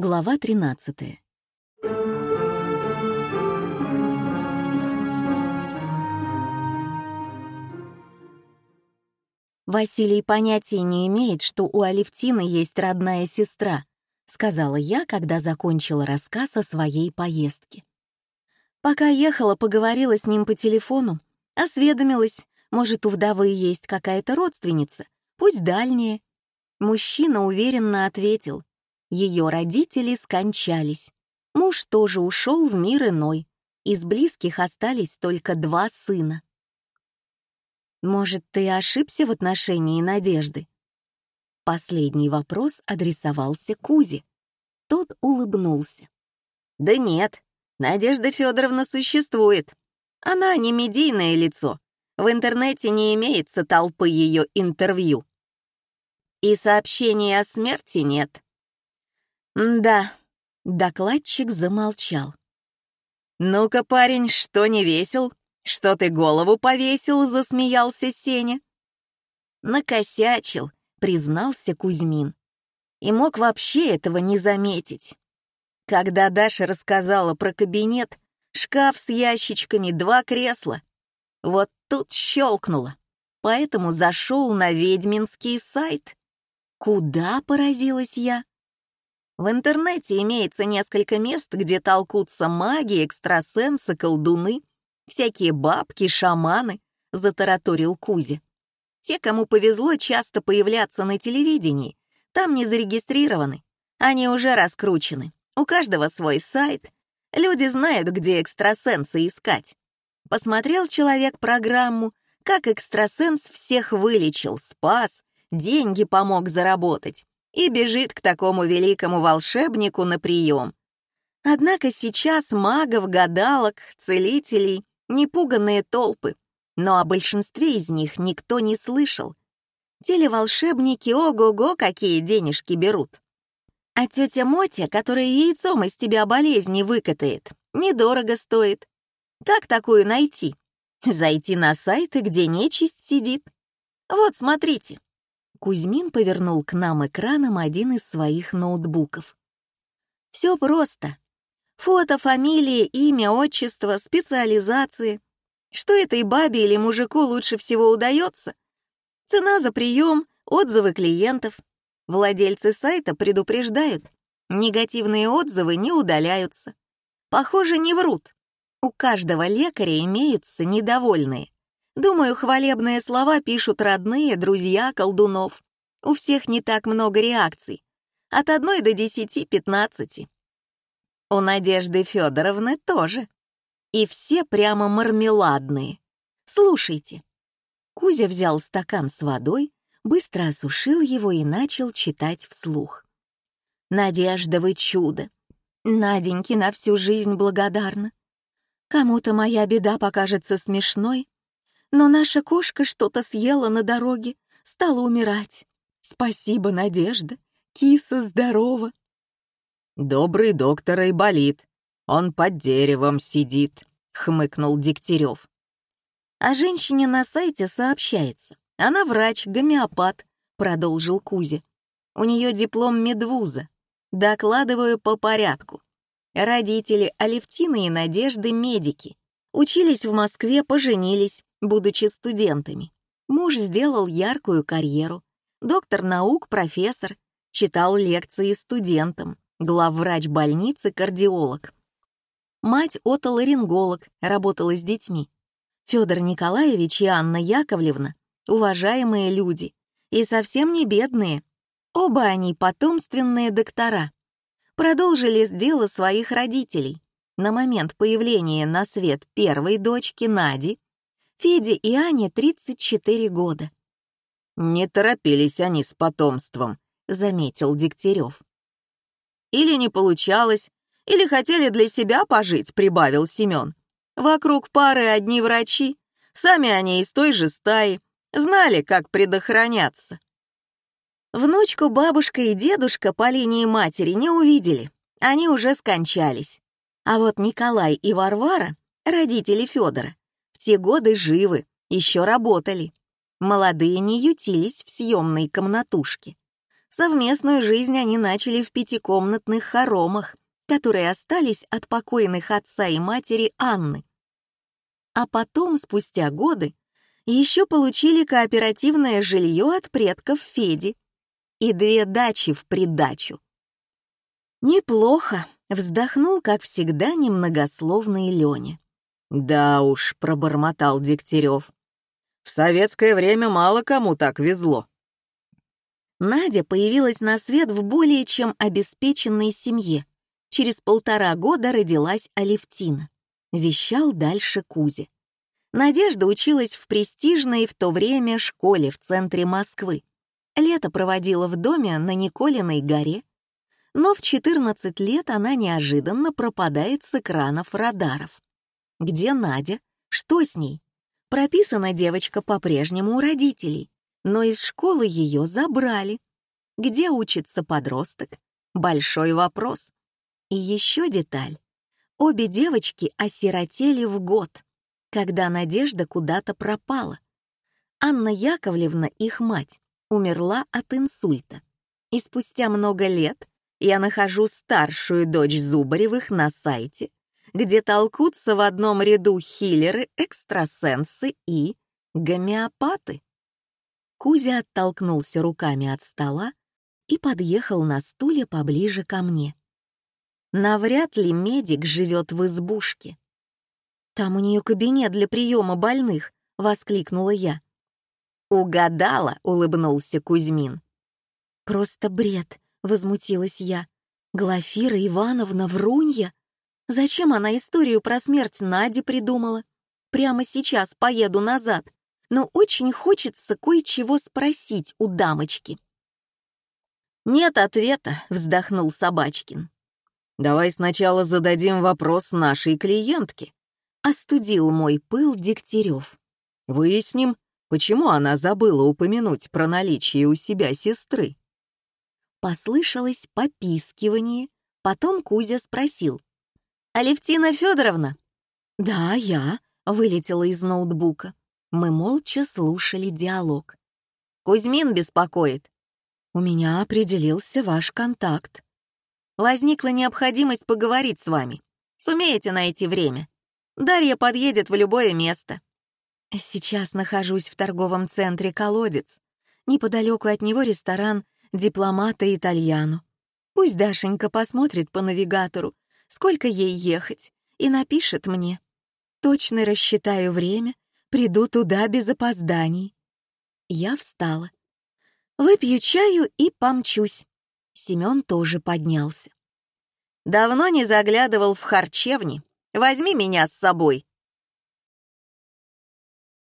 Глава 13. Василий понятия не имеет, что у Алевтины есть родная сестра, сказала я, когда закончила рассказ о своей поездке. Пока ехала, поговорила с ним по телефону, осведомилась, может, у вдовы есть какая-то родственница, пусть дальняя. Мужчина уверенно ответил, ее родители скончались. Муж тоже ушел в мир иной. Из близких остались только два сына. Может, ты ошибся в отношении Надежды? Последний вопрос адресовался Кузе. Тот улыбнулся. Да нет, Надежда Федоровна существует. Она не медийное лицо. В интернете не имеется толпы ее интервью. И сообщений о смерти нет. Да, докладчик замолчал. «Ну-ка, парень, что не весел? Что ты голову повесил?» — засмеялся Сеня. «Накосячил», — признался Кузьмин. И мог вообще этого не заметить. Когда Даша рассказала про кабинет, шкаф с ящичками, два кресла, вот тут щелкнуло. Поэтому зашел на ведьминский сайт. Куда, поразилась я? В интернете имеется несколько мест, где толкутся маги, экстрасенсы, колдуны, всякие бабки, шаманы, затараторил Кузя. Те, кому повезло часто появляться на телевидении, там не зарегистрированы, они уже раскручены. У каждого свой сайт. Люди знают, где экстрасенсы искать. Посмотрел человек программу, как экстрасенс всех вылечил, спас, деньги помог заработать и бежит к такому великому волшебнику на прием. Однако сейчас магов, гадалок, целителей — непуганные толпы, но о большинстве из них никто не слышал. Телеволшебники ого-го какие денежки берут. А тетя Мотя, которая яйцом из тебя болезни выкатает, недорого стоит. Как такую найти? Зайти на сайты, где нечисть сидит. Вот, смотрите. Кузьмин повернул к нам экраном один из своих ноутбуков. Все просто. Фото, фамилия, имя, отчество, специализации. Что этой бабе или мужику лучше всего удается? Цена за прием, отзывы клиентов. Владельцы сайта предупреждают, негативные отзывы не удаляются. Похоже, не врут. У каждого лекаря имеются недовольные. Думаю, хвалебные слова пишут родные, друзья колдунов. У всех не так много реакций. От одной до десяти-пятнадцати. У Надежды Федоровны тоже. И все прямо мармеладные. Слушайте. Кузя взял стакан с водой, быстро осушил его и начал читать вслух. «Надежда, вы чудо! Наденьке на всю жизнь благодарна. Кому-то моя беда покажется смешной, но наша кошка что-то съела на дороге, стала умирать. Спасибо, Надежда, киса здорова. Добрый доктор и болит. Он под деревом сидит, хмыкнул Дегтярев. О женщине на сайте сообщается. Она врач, гомеопат, продолжил Кузя. У нее диплом медвуза. Докладываю по порядку. Родители Алевтины и Надежды — медики. Учились в Москве, поженились, будучи студентами. Муж сделал яркую карьеру. Доктор наук, профессор, читал лекции студентам, главврач больницы, кардиолог. Мать отоларинголог, работала с детьми. Федор Николаевич и Анна Яковлевна — уважаемые люди, и совсем не бедные. Оба они потомственные доктора. Продолжили дело своих родителей. На момент появления на свет первой дочки Нади Феде и Ане 34 года. «Не торопились они с потомством», — заметил Дегтярев. «Или не получалось, или хотели для себя пожить», — прибавил Семен. «Вокруг пары одни врачи, сами они из той же стаи, знали, как предохраняться». Внучку бабушка и дедушка по линии матери не увидели, они уже скончались. А вот Николай и Варвара, родители Федора, в те годы живы, еще работали. Молодые не ютились в съемной комнатушке. Совместную жизнь они начали в пятикомнатных хоромах, которые остались от покойных отца и матери Анны. А потом, спустя годы, еще получили кооперативное жилье от предков Феди и две дачи в придачу. «Неплохо», — вздохнул, как всегда, немногословный Леня. «Да уж», — пробормотал Дегтярев. «В советское время мало кому так везло». Надя появилась на свет в более чем обеспеченной семье. Через полтора года родилась Алевтина. Вещал дальше Кузя. Надежда училась в престижной в то время школе в центре Москвы. Лето проводила в доме на Николиной горе. Но в 14 лет она неожиданно пропадает с экранов радаров. Где Надя? Что с ней? Прописана девочка по-прежнему у родителей, но из школы ее забрали. Где учится подросток? Большой вопрос. И еще деталь. Обе девочки осиротели в год, когда Надежда куда-то пропала. Анна Яковлевна, их мать, умерла от инсульта. И спустя много лет я нахожу старшую дочь Зубаревых на сайте, где толкутся в одном ряду хиллеры, экстрасенсы и гомеопаты. Кузя оттолкнулся руками от стола и подъехал на стуле поближе ко мне. Навряд ли медик живет в избушке. «Там у нее кабинет для приема больных», — воскликнула я. «Угадала», — улыбнулся Кузьмин. «Просто бред», — возмутилась я. «Глафира Ивановна Врунья? Зачем она историю про смерть Нади придумала? Прямо сейчас поеду назад, но очень хочется кое-чего спросить у дамочки». «Нет ответа», — вздохнул Собачкин. «Давай сначала зададим вопрос нашей клиентке», — остудил мой пыл Дегтярев. «Выясним, почему она забыла упомянуть про наличие у себя сестры». Послышалось попискивание, потом Кузя спросил. «Алевтина Федоровна?» «Да, я», — вылетела из ноутбука. Мы молча слушали диалог. «Кузьмин беспокоит». «У меня определился ваш контакт». «Возникла необходимость поговорить с вами. Сумеете найти время? Дарья подъедет в любое место». «Сейчас нахожусь в торговом центре «Колодец». Неподалеку от него ресторан дипломата итальяну. Пусть Дашенька посмотрит по навигатору, сколько ей ехать, и напишет мне. Точно рассчитаю время, приду туда без опозданий. Я встала. Выпью чаю и помчусь. Семен тоже поднялся. Давно не заглядывал в харчевни. Возьми меня с собой.